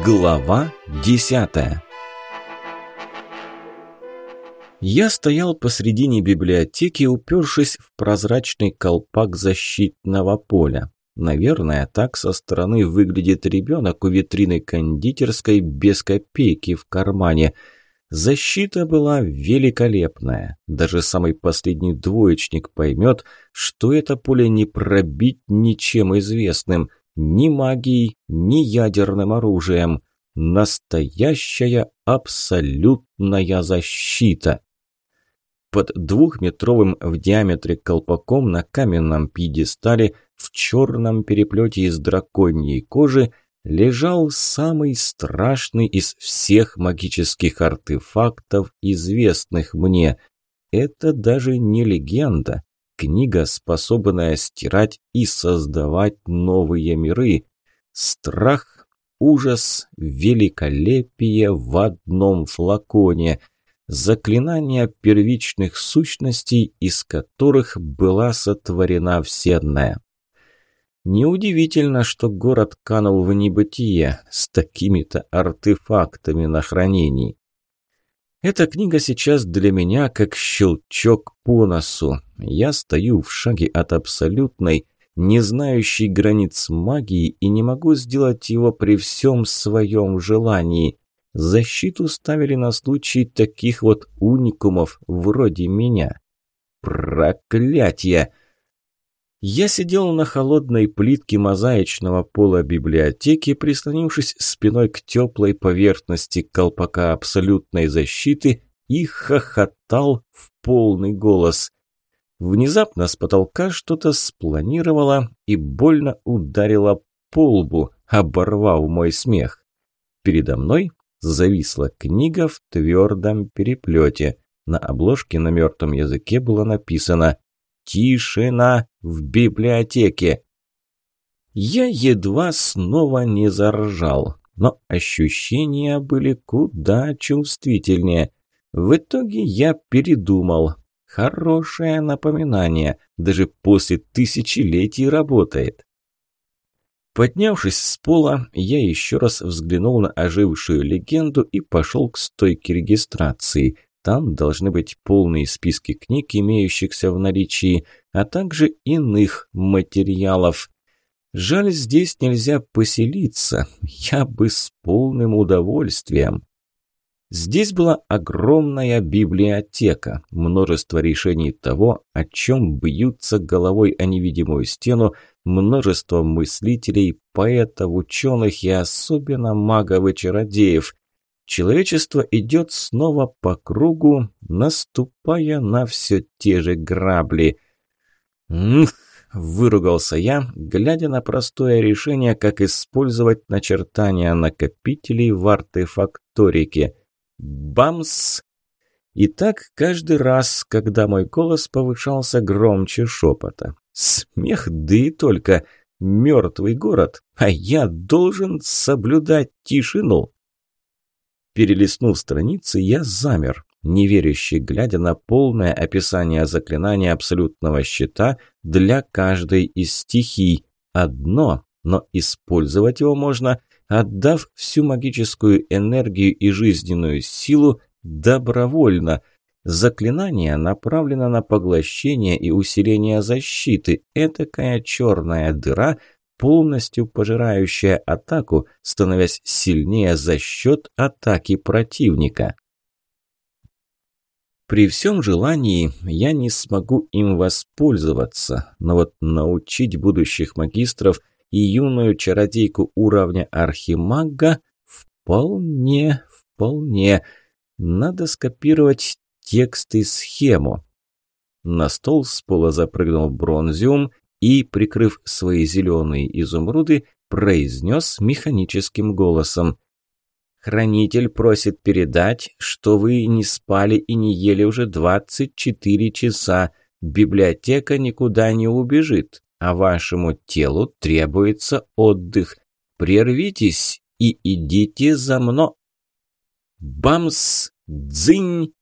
Глава десятая Я стоял посредине библиотеки, упершись в прозрачный колпак защитного поля. Наверное, так со стороны выглядит ребенок у витрины кондитерской без копейки в кармане. Защита была великолепная. Даже самый последний двоечник поймет, что это поле не пробить ничем известным – ни магией, ни ядерным оружием. Настоящая абсолютная защита. Под двухметровым в диаметре колпаком на каменном пьедестале в черном переплете из драконьей кожи лежал самый страшный из всех магических артефактов, известных мне. Это даже не легенда, Книга, способная стирать и создавать новые миры. Страх, ужас, великолепие в одном флаконе. Заклинания первичных сущностей, из которых была сотворена Вселенная. Неудивительно, что город канул в небытие с такими-то артефактами на хранении. Эта книга сейчас для меня как щелчок по носу. Я стою в шаге от абсолютной, не знающей границ магии и не могу сделать его при всем своем желании. Защиту ставили на случай таких вот уникумов вроде меня. Проклятье! Я сидел на холодной плитке мозаичного пола библиотеки, прислонившись спиной к теплой поверхности колпака абсолютной защиты и хохотал в полный голос. Внезапно с потолка что-то спланировало и больно ударило по лбу, оборвав мой смех. Передо мной зависла книга в твердом переплете. На обложке на мертвом языке было написано Тишина в библиотеке. Я едва снова не заржал, но ощущения были куда чувствительнее. В итоге я передумал. Хорошее напоминание, даже после тысячелетий работает. Поднявшись с пола, я еще раз взглянул на ожившую легенду и пошел к стойке регистрации. Там должны быть полные списки книг, имеющихся в наличии, а также иных материалов. Жаль, здесь нельзя поселиться. Я бы с полным удовольствием. Здесь была огромная библиотека, множество решений того, о чем бьются головой о невидимую стену, множество мыслителей, поэтов, ученых и особенно магов и чародеев. Человечество идет снова по кругу, наступая на все те же грабли. «Мх!» – выругался я, глядя на простое решение, как использовать начертания накопителей в артефакторике. Бамс! И так каждый раз, когда мой голос повышался громче шепота. Смех, да и только мертвый город, а я должен соблюдать тишину. Перелистнув страницы, я замер, неверящий, глядя на полное описание заклинания абсолютного щита для каждой из стихий. Одно, но использовать его можно, отдав всю магическую энергию и жизненную силу добровольно. Заклинание направлено на поглощение и усиление защиты. Этакая черная дыра – полностью пожирающая атаку, становясь сильнее за счет атаки противника. При всем желании я не смогу им воспользоваться, но вот научить будущих магистров и юную чародейку уровня архимага вполне, вполне. Надо скопировать текст и схему. На стол с пола запрыгнул бронзиум и, прикрыв свои зеленые изумруды, произнес механическим голосом. «Хранитель просит передать, что вы не спали и не ели уже 24 часа. Библиотека никуда не убежит, а вашему телу требуется отдых. Прервитесь и идите за мной». Бамс! Дзынь!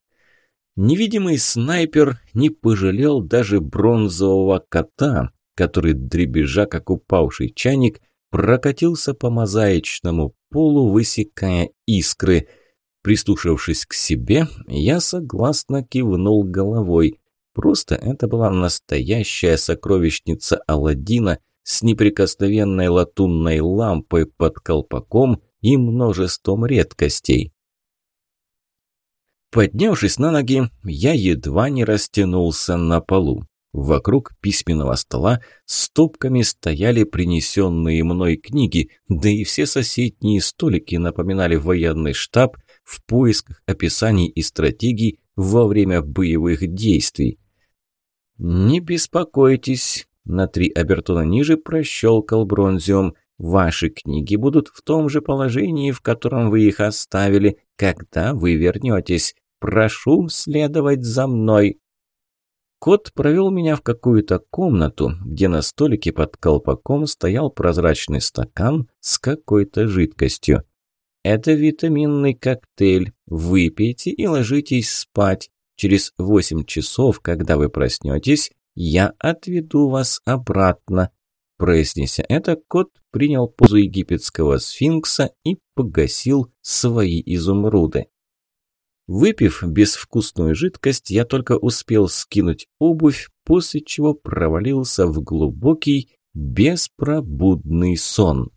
Невидимый снайпер не пожалел даже бронзового кота, который, дребезжа, как упавший чайник, прокатился по мозаичному полу, высекая искры. Прислушавшись к себе, я согласно кивнул головой. Просто это была настоящая сокровищница Аладдина с неприкосновенной латунной лампой под колпаком и множеством редкостей. Поднявшись на ноги, я едва не растянулся на полу. Вокруг письменного стола стопками стояли принесенные мной книги, да и все соседние столики напоминали военный штаб в поисках описаний и стратегий во время боевых действий. «Не беспокойтесь», – на три обертона ниже прощелкал бронзиум. «Ваши книги будут в том же положении, в котором вы их оставили, когда вы вернетесь. Прошу следовать за мной». Кот провел меня в какую-то комнату, где на столике под колпаком стоял прозрачный стакан с какой-то жидкостью. «Это витаминный коктейль. Выпейте и ложитесь спать. Через восемь часов, когда вы проснетесь, я отведу вас обратно». Произнеся это, кот принял позу египетского сфинкса и погасил свои изумруды. Выпив безвкусную жидкость, я только успел скинуть обувь, после чего провалился в глубокий, беспробудный сон.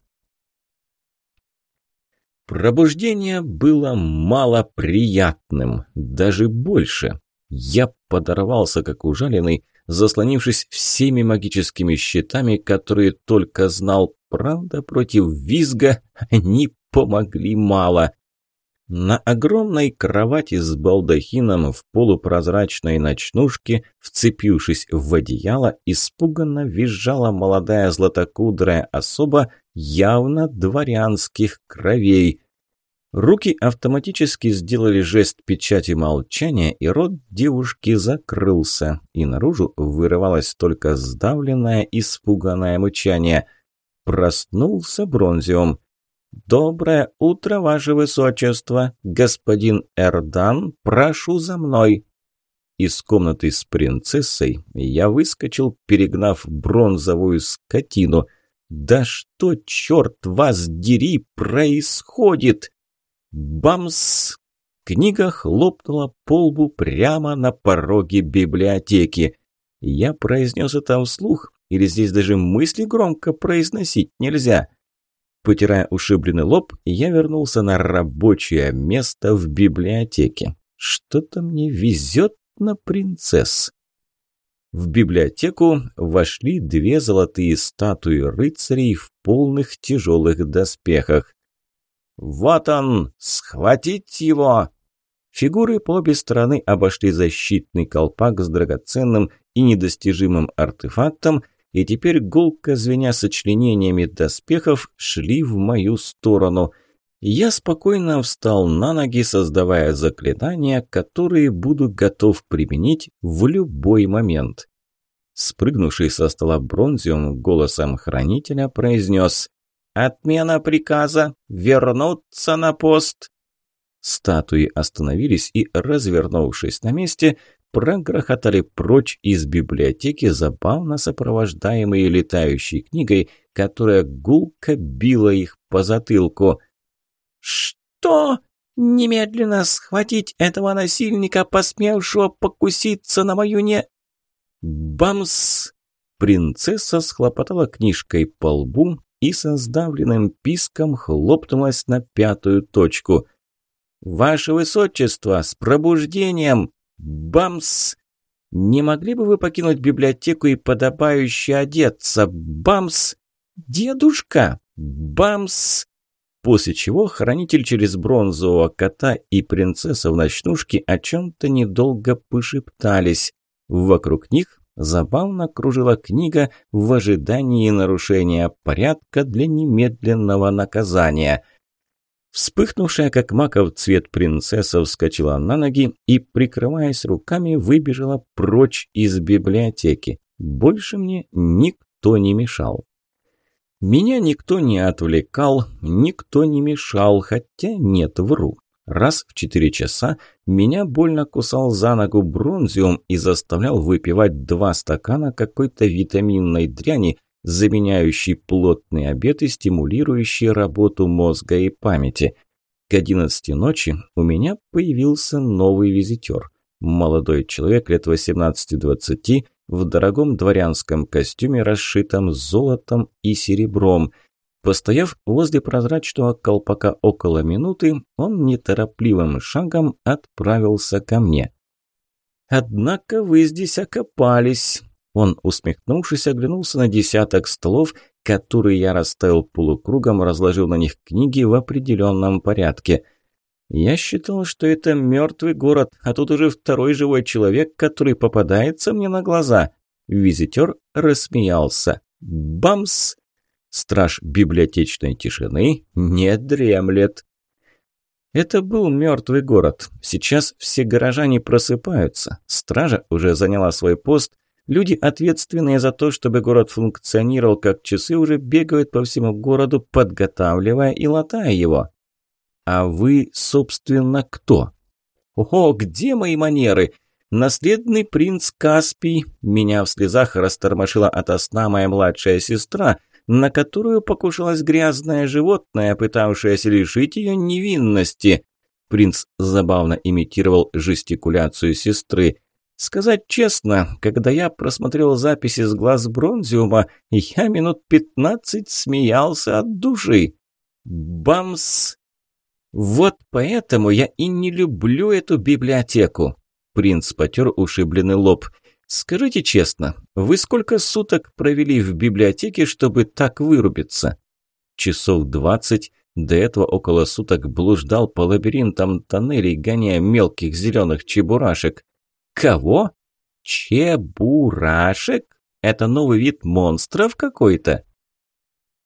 Пробуждение было малоприятным, даже больше. Я подорвался, как ужаленный, заслонившись всеми магическими щитами, которые только знал. Правда, против визга они помогли мало. На огромной кровати с балдахином в полупрозрачной ночнушке, вцепившись в одеяло, испуганно визжала молодая златокудрая особа явно дворянских кровей. Руки автоматически сделали жест печати молчания, и рот девушки закрылся, и наружу вырывалось только сдавленное, испуганное мычание. Проснулся Бронзиум. «Доброе утро, ваше высочество! Господин Эрдан, прошу за мной!» Из комнаты с принцессой я выскочил, перегнав бронзовую скотину. «Да что, черт вас дери, происходит?» Бамс! Книга хлопнула по лбу прямо на пороге библиотеки. Я произнес это вслух, или здесь даже мысли громко произносить нельзя – Потирая ушибленный лоб, я вернулся на рабочее место в библиотеке. Что-то мне везет на принцесс. В библиотеку вошли две золотые статуи рыцарей в полных тяжелых доспехах. «Вот он! Схватить его!» Фигуры по обе стороны обошли защитный колпак с драгоценным и недостижимым артефактом и теперь гулко звеня сочленениями доспехов шли в мою сторону. Я спокойно встал на ноги, создавая заклинания, которые буду готов применить в любой момент. Спрыгнувший со стола бронзиум голосом хранителя произнес «Отмена приказа! Вернуться на пост!» Статуи остановились и, развернувшись на месте, прогрохотали прочь из библиотеки, забавно сопровождаемые летающей книгой, которая гулко била их по затылку. «Что? Немедленно схватить этого насильника, посмевшего покуситься на мою не...» «Бамс!» Принцесса схлопотала книжкой по лбу и со сдавленным писком хлопнулась на пятую точку. «Ваше Высочество, с пробуждением!» Бамс! Не могли бы вы покинуть библиотеку и подобающе одеться? Бамс! Дедушка! Бамс! После чего хранитель через бронзового кота и принцесса в ночнушке о чем-то недолго пошептались. Вокруг них забавно кружила книга в ожидании нарушения порядка для немедленного наказания – Вспыхнувшая, как маков цвет принцесса, вскочила на ноги и, прикрываясь руками, выбежала прочь из библиотеки. Больше мне никто не мешал. Меня никто не отвлекал, никто не мешал, хотя нет, вру. Раз в четыре часа меня больно кусал за ногу бронзиум и заставлял выпивать два стакана какой-то витаминной дряни, заменяющий плотный обед и стимулирующий работу мозга и памяти. К 11 ночи у меня появился новый визитер. Молодой человек лет 18-20 в дорогом дворянском костюме, расшитом золотом и серебром. Постояв возле прозрачного колпака около минуты, он неторопливым шагом отправился ко мне. «Однако вы здесь окопались!» Он, усмехнувшись, оглянулся на десяток столов, которые я расставил полукругом, разложил на них книги в определенном порядке. Я считал, что это мертвый город, а тут уже второй живой человек, который попадается мне на глаза. Визитер рассмеялся. Бамс! Страж библиотечной тишины не дремлет. Это был мертвый город. Сейчас все горожане просыпаются. Стража уже заняла свой пост. Люди, ответственные за то, чтобы город функционировал как часы, уже бегают по всему городу, подготавливая и латая его. А вы, собственно, кто? О, где мои манеры? Наследный принц Каспий. Меня в слезах растормошила ото сна моя младшая сестра, на которую покушалось грязное животное, пытавшееся лишить ее невинности. Принц забавно имитировал жестикуляцию сестры. Сказать честно, когда я просмотрел записи с глаз Бронзиума, я минут пятнадцать смеялся от души. Бамс! Вот поэтому я и не люблю эту библиотеку. Принц потер ушибленный лоб. Скажите честно, вы сколько суток провели в библиотеке, чтобы так вырубиться? Часов двадцать. До этого около суток блуждал по лабиринтам тоннелей, гоняя мелких зеленых чебурашек. Кого? Чебурашек? Это новый вид монстров какой-то?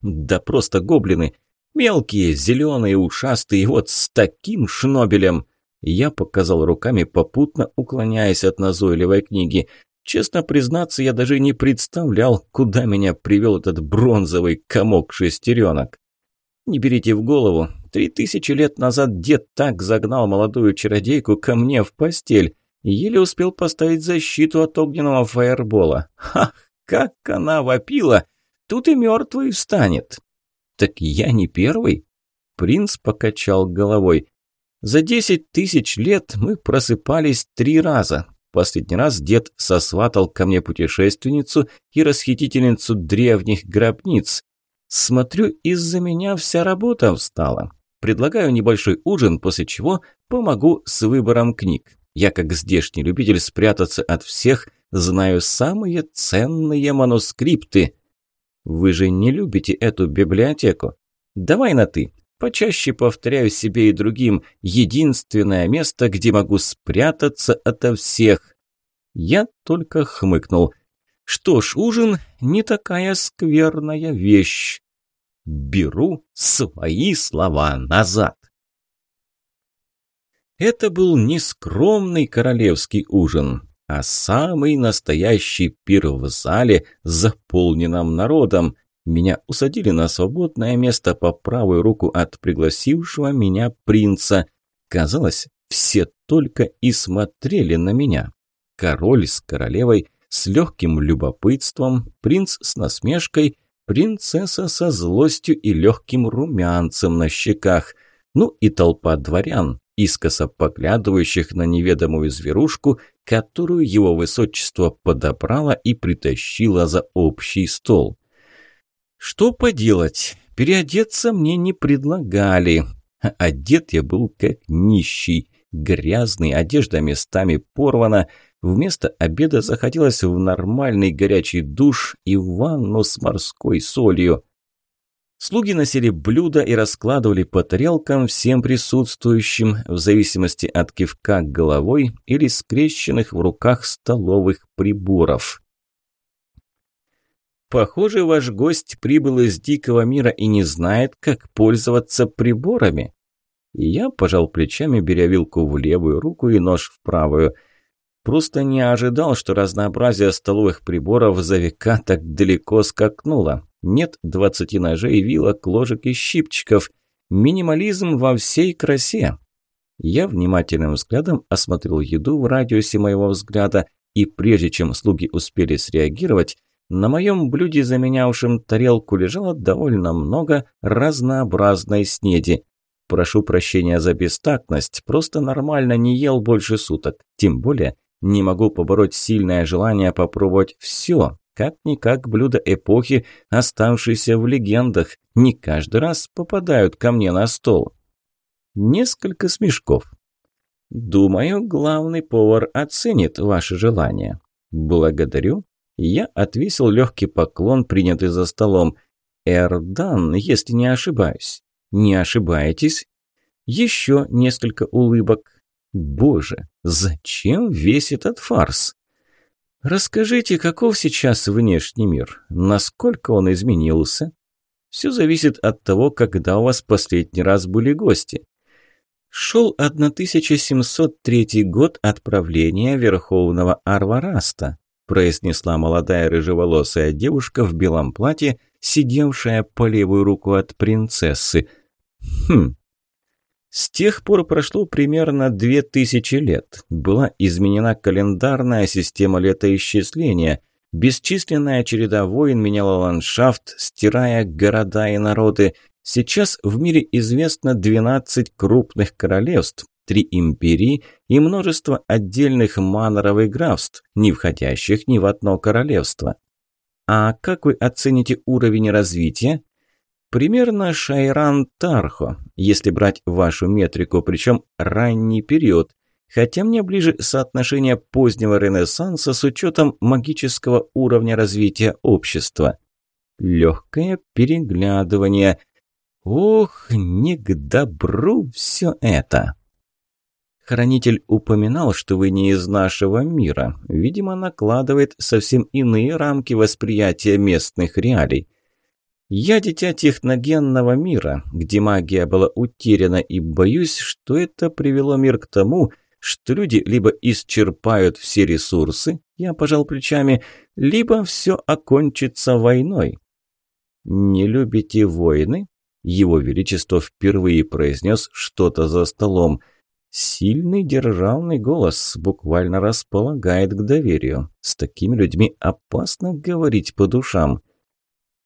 Да просто гоблины. Мелкие, зеленые, ушастые, вот с таким шнобелем. Я показал руками, попутно уклоняясь от назойливой книги. Честно признаться, я даже не представлял, куда меня привел этот бронзовый комок шестеренок. Не берите в голову, три тысячи лет назад дед так загнал молодую чародейку ко мне в постель. Еле успел поставить защиту от огненного фаербола. Ха, как она вопила! Тут и мертвый встанет. «Так я не первый?» Принц покачал головой. «За десять тысяч лет мы просыпались три раза. Последний раз дед сосватал ко мне путешественницу и расхитительницу древних гробниц. Смотрю, из-за меня вся работа встала. Предлагаю небольшой ужин, после чего помогу с выбором книг. Я, как здешний любитель спрятаться от всех, знаю самые ценные манускрипты. Вы же не любите эту библиотеку. Давай на «ты». Почаще повторяю себе и другим. Единственное место, где могу спрятаться ото всех. Я только хмыкнул. Что ж, ужин не такая скверная вещь. Беру свои слова назад. Это был не скромный королевский ужин а самый настоящий пир в зале, заполненном народом. Меня усадили на свободное место по правую руку от пригласившего меня принца. Казалось, все только и смотрели на меня. Король с королевой, с легким любопытством, принц с насмешкой, принцесса со злостью и легким румянцем на щеках, ну и толпа дворян, искоса поглядывающих на неведомую зверушку, которую его высочество подобрало и притащило за общий стол. Что поделать, переодеться мне не предлагали. Одет я был как нищий, грязный, одежда местами порвана. Вместо обеда захотелось в нормальный горячий душ и ванну с морской солью. Слуги носили блюда и раскладывали по тарелкам всем присутствующим, в зависимости от кивка головой или скрещенных в руках столовых приборов. «Похоже, ваш гость прибыл из дикого мира и не знает, как пользоваться приборами». я пожал плечами, беря вилку в левую руку и нож в правую. Просто не ожидал, что разнообразие столовых приборов за века так далеко скакнуло. Нет двадцати ножей, вилок, ложек и щипчиков. Минимализм во всей красе. Я внимательным взглядом осмотрел еду в радиусе моего взгляда, и прежде чем слуги успели среагировать, На моем блюде, заменявшем тарелку, лежало довольно много разнообразной снеди. Прошу прощения за бестактность, просто нормально не ел больше суток. Тем более не могу побороть сильное желание попробовать все, как-никак блюда эпохи, оставшиеся в легендах, не каждый раз попадают ко мне на стол. Несколько смешков. Думаю, главный повар оценит ваше желание. Благодарю. Я отвесил легкий поклон, принятый за столом. Эрдан, если не ошибаюсь. Не ошибаетесь? Еще несколько улыбок. Боже, зачем весь этот фарс? Расскажите, каков сейчас внешний мир? Насколько он изменился? Все зависит от того, когда у вас последний раз были гости. Шел 1703 год отправления Верховного Арвараста, произнесла молодая рыжеволосая девушка в белом платье, сидевшая по левую руку от принцессы. Хм. С тех пор прошло примерно две тысячи лет. Была изменена календарная система летоисчисления. Бесчисленная череда войн меняла ландшафт, стирая города и народы. Сейчас в мире известно 12 крупных королевств, три империи и множество отдельных маноров и графств, не входящих ни в одно королевство. А как вы оцените уровень развития? Примерно Шайран Тархо, если брать вашу метрику, причем ранний период. Хотя мне ближе соотношение позднего Ренессанса с учетом магического уровня развития общества. Легкое переглядывание. Ох, не к добру все это. Хранитель упоминал, что вы не из нашего мира. Видимо, накладывает совсем иные рамки восприятия местных реалий. Я дитя техногенного мира, где магия была утеряна, и боюсь, что это привело мир к тому, что люди либо исчерпают все ресурсы, я пожал плечами, либо все окончится войной. «Не любите войны?» Его Величество впервые произнес что-то за столом – Сильный державный голос буквально располагает к доверию. С такими людьми опасно говорить по душам.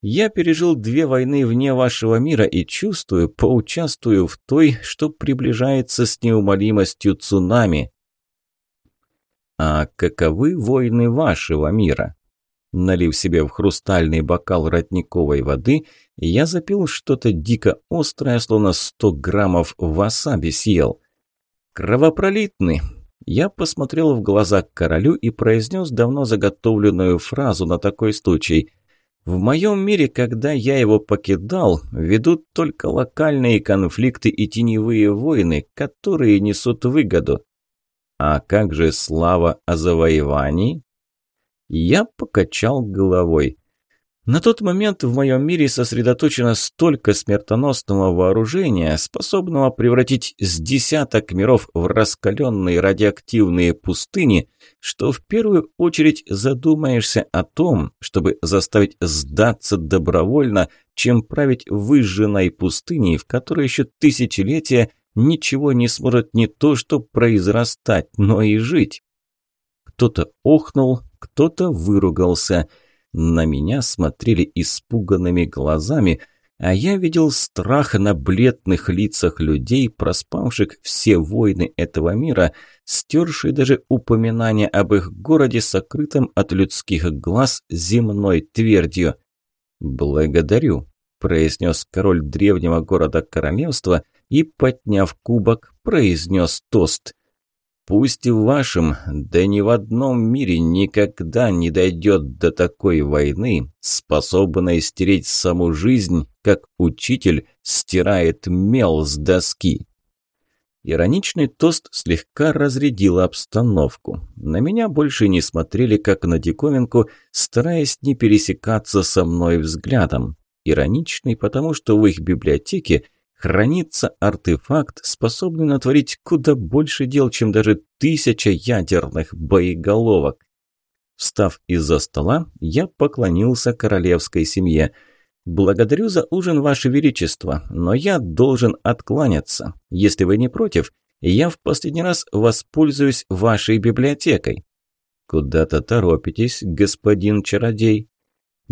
Я пережил две войны вне вашего мира и чувствую, поучаствую в той, что приближается с неумолимостью цунами. А каковы войны вашего мира? Налив себе в хрустальный бокал родниковой воды, я запил что-то дико острое, словно сто граммов васаби съел. «Кровопролитны!» Я посмотрел в глаза королю и произнес давно заготовленную фразу на такой случай. «В моем мире, когда я его покидал, ведут только локальные конфликты и теневые войны, которые несут выгоду. А как же слава о завоевании?» Я покачал головой. На тот момент в моем мире сосредоточено столько смертоносного вооружения, способного превратить с десяток миров в раскаленные радиоактивные пустыни, что в первую очередь задумаешься о том, чтобы заставить сдаться добровольно, чем править выжженной пустыней, в которой еще тысячелетия ничего не сможет не то что произрастать, но и жить. Кто-то охнул, кто-то выругался – на меня смотрели испуганными глазами, а я видел страх на бледных лицах людей, проспавших все войны этого мира, стершие даже упоминание об их городе, сокрытом от людских глаз земной твердью. «Благодарю», – произнес король древнего города королевства и, подняв кубок, произнес тост – Пусть в вашем, да ни в одном мире никогда не дойдет до такой войны, способной стереть саму жизнь, как учитель стирает мел с доски. Ироничный тост слегка разрядил обстановку. На меня больше не смотрели, как на диковинку, стараясь не пересекаться со мной взглядом. Ироничный, потому что в их библиотеке – хранится артефакт, способный натворить куда больше дел, чем даже тысяча ядерных боеголовок. Встав из-за стола, я поклонился королевской семье. «Благодарю за ужин, Ваше Величество, но я должен откланяться. Если вы не против, я в последний раз воспользуюсь вашей библиотекой». «Куда-то торопитесь, господин чародей?»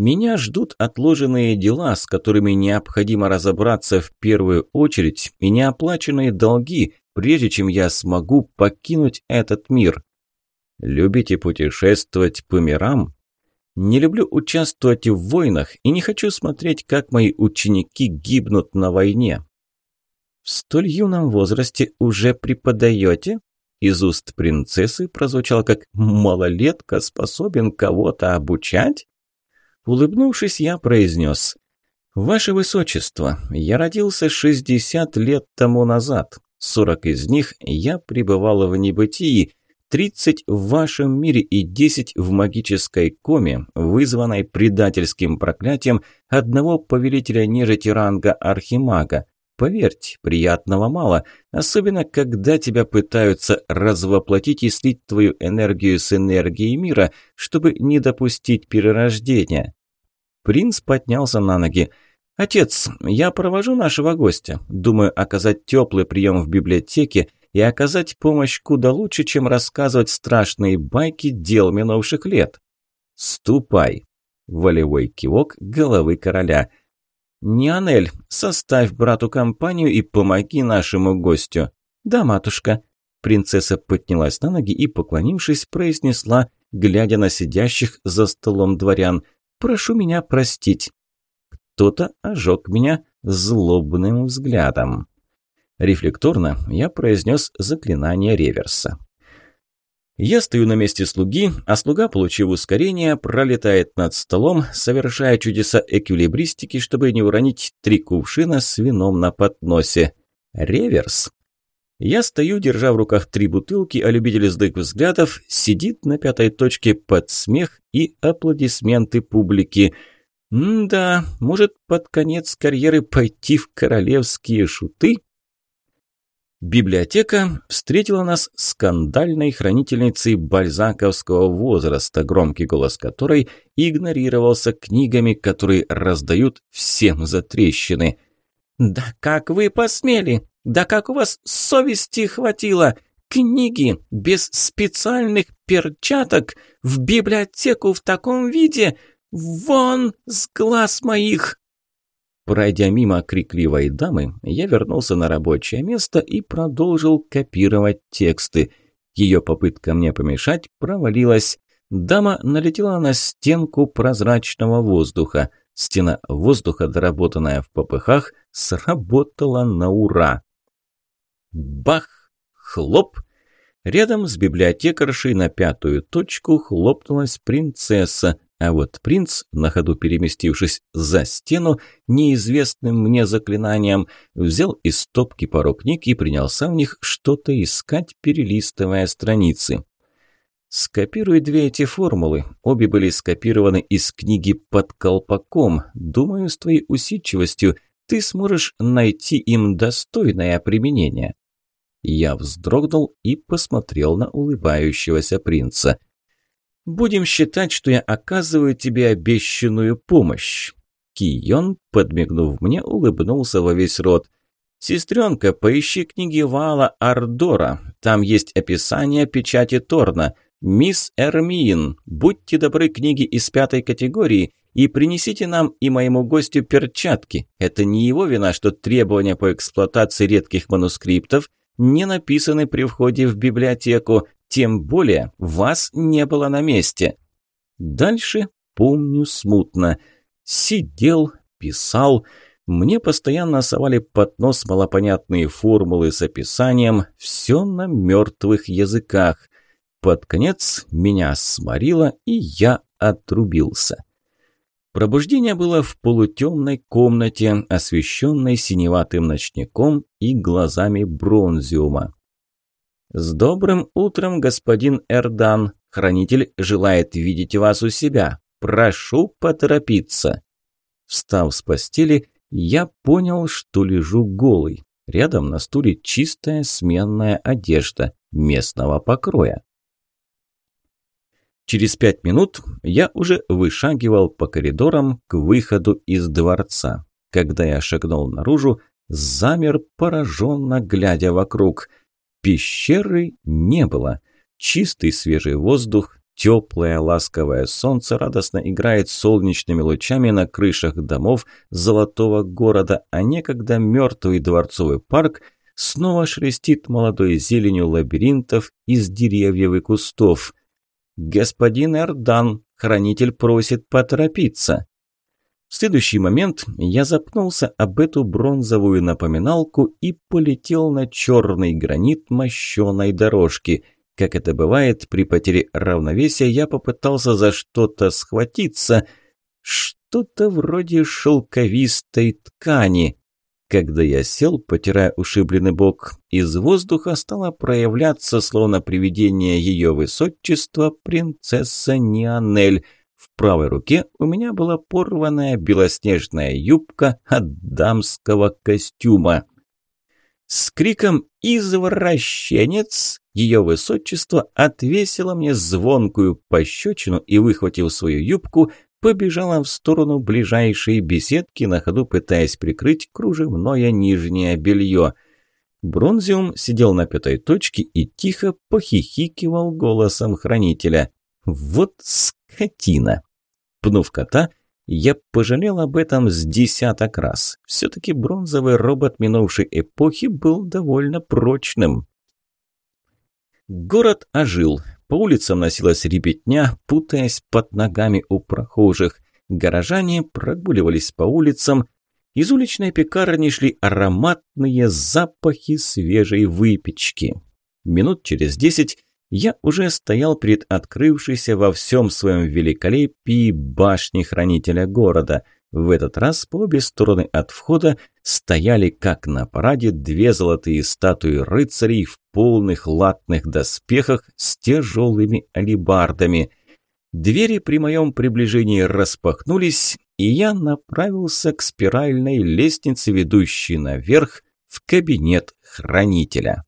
Меня ждут отложенные дела, с которыми необходимо разобраться в первую очередь, и неоплаченные долги, прежде чем я смогу покинуть этот мир. Любите путешествовать по мирам? Не люблю участвовать в войнах и не хочу смотреть, как мои ученики гибнут на войне. В столь юном возрасте уже преподаете? Из уст принцессы прозвучал как «малолетка способен кого-то обучать?» Улыбнувшись, я произнес «Ваше Высочество, я родился 60 лет тому назад. 40 из них я пребывал в небытии, 30 в вашем мире и 10 в магической коме, вызванной предательским проклятием одного повелителя нежити ранга Архимага. Поверьте, приятного мало, особенно когда тебя пытаются развоплотить и слить твою энергию с энергией мира, чтобы не допустить перерождения. Принц поднялся на ноги. «Отец, я провожу нашего гостя. Думаю, оказать теплый прием в библиотеке и оказать помощь куда лучше, чем рассказывать страшные байки дел минувших лет. Ступай!» Волевой кивок головы короля – «Нианель, составь брату компанию и помоги нашему гостю». «Да, матушка». Принцесса поднялась на ноги и, поклонившись, произнесла, глядя на сидящих за столом дворян, «Прошу меня простить». Кто-то ожег меня злобным взглядом. Рефлекторно я произнес заклинание реверса. Я стою на месте слуги, а слуга, получив ускорение, пролетает над столом, совершая чудеса эквилибристики, чтобы не уронить три кувшина с вином на подносе. Реверс. Я стою, держа в руках три бутылки, а любитель злых взглядов сидит на пятой точке под смех и аплодисменты публики. М-да, может под конец карьеры пойти в королевские шуты? Библиотека встретила нас скандальной хранительницей бальзаковского возраста, громкий голос которой игнорировался книгами, которые раздают всем за трещины. «Да как вы посмели? Да как у вас совести хватило? Книги без специальных перчаток в библиотеку в таком виде? Вон с глаз моих!» Пройдя мимо крикливой дамы, я вернулся на рабочее место и продолжил копировать тексты. Ее попытка мне помешать провалилась. Дама налетела на стенку прозрачного воздуха. Стена воздуха, доработанная в попыхах, сработала на ура. Бах! Хлоп! Рядом с библиотекаршей на пятую точку хлопнулась принцесса, а вот принц, на ходу переместившись за стену, неизвестным мне заклинанием, взял из стопки пару книг и принялся в них что-то искать, перелистывая страницы. Скопируй две эти формулы. Обе были скопированы из книги «Под колпаком». Думаю, с твоей усидчивостью ты сможешь найти им достойное применение. Я вздрогнул и посмотрел на улыбающегося принца – Будем считать, что я оказываю тебе обещанную помощь». Кион, подмигнув мне, улыбнулся во весь рот. «Сестренка, поищи книги Вала Ардора. Там есть описание печати Торна. Мисс Эрмиин, будьте добры книги из пятой категории и принесите нам и моему гостю перчатки. Это не его вина, что требования по эксплуатации редких манускриптов не написаны при входе в библиотеку. Тем более вас не было на месте. Дальше помню смутно. Сидел, писал. Мне постоянно совали под нос малопонятные формулы с описанием. Все на мертвых языках. Под конец меня сморило, и я отрубился. Пробуждение было в полутемной комнате, освещенной синеватым ночником и глазами бронзиума. «С добрым утром, господин Эрдан. Хранитель желает видеть вас у себя. Прошу поторопиться». Встав с постели, я понял, что лежу голый. Рядом на стуле чистая сменная одежда местного покроя. Через пять минут я уже вышагивал по коридорам к выходу из дворца. Когда я шагнул наружу, замер, пораженно глядя вокруг – Пещеры не было. Чистый свежий воздух, Теплое ласковое солнце радостно играет солнечными лучами на крышах домов золотого города, а некогда мертвый дворцовый парк снова шелестит молодой зеленью лабиринтов из деревьев и кустов. «Господин Эрдан, хранитель просит поторопиться». В следующий момент я запнулся об эту бронзовую напоминалку и полетел на черный гранит мощеной дорожки – как это бывает, при потере равновесия я попытался за что-то схватиться. Что-то вроде шелковистой ткани. Когда я сел, потирая ушибленный бок, из воздуха стало проявляться, словно привидение ее высочества, принцесса Нианель. В правой руке у меня была порванная белоснежная юбка от дамского костюма. С криком «Извращенец!» ее высочество отвесило мне звонкую пощечину и, выхватив свою юбку, побежала в сторону ближайшей беседки, на ходу пытаясь прикрыть кружевное нижнее белье. Бронзиум сидел на пятой точке и тихо похихикивал голосом хранителя. «Вот скотина!» Пнув кота, я пожалел об этом с десяток раз. Все-таки бронзовый робот минувшей эпохи был довольно прочным. Город ожил. По улицам носилась ребятня, путаясь под ногами у прохожих. Горожане прогуливались по улицам. Из уличной пекарни шли ароматные запахи свежей выпечки. Минут через десять я уже стоял перед открывшейся во всем своем великолепии башней хранителя города. В этот раз по обе стороны от входа стояли, как на параде, две золотые статуи рыцарей в полных латных доспехах с тяжелыми алебардами. Двери при моем приближении распахнулись, и я направился к спиральной лестнице, ведущей наверх в кабинет хранителя.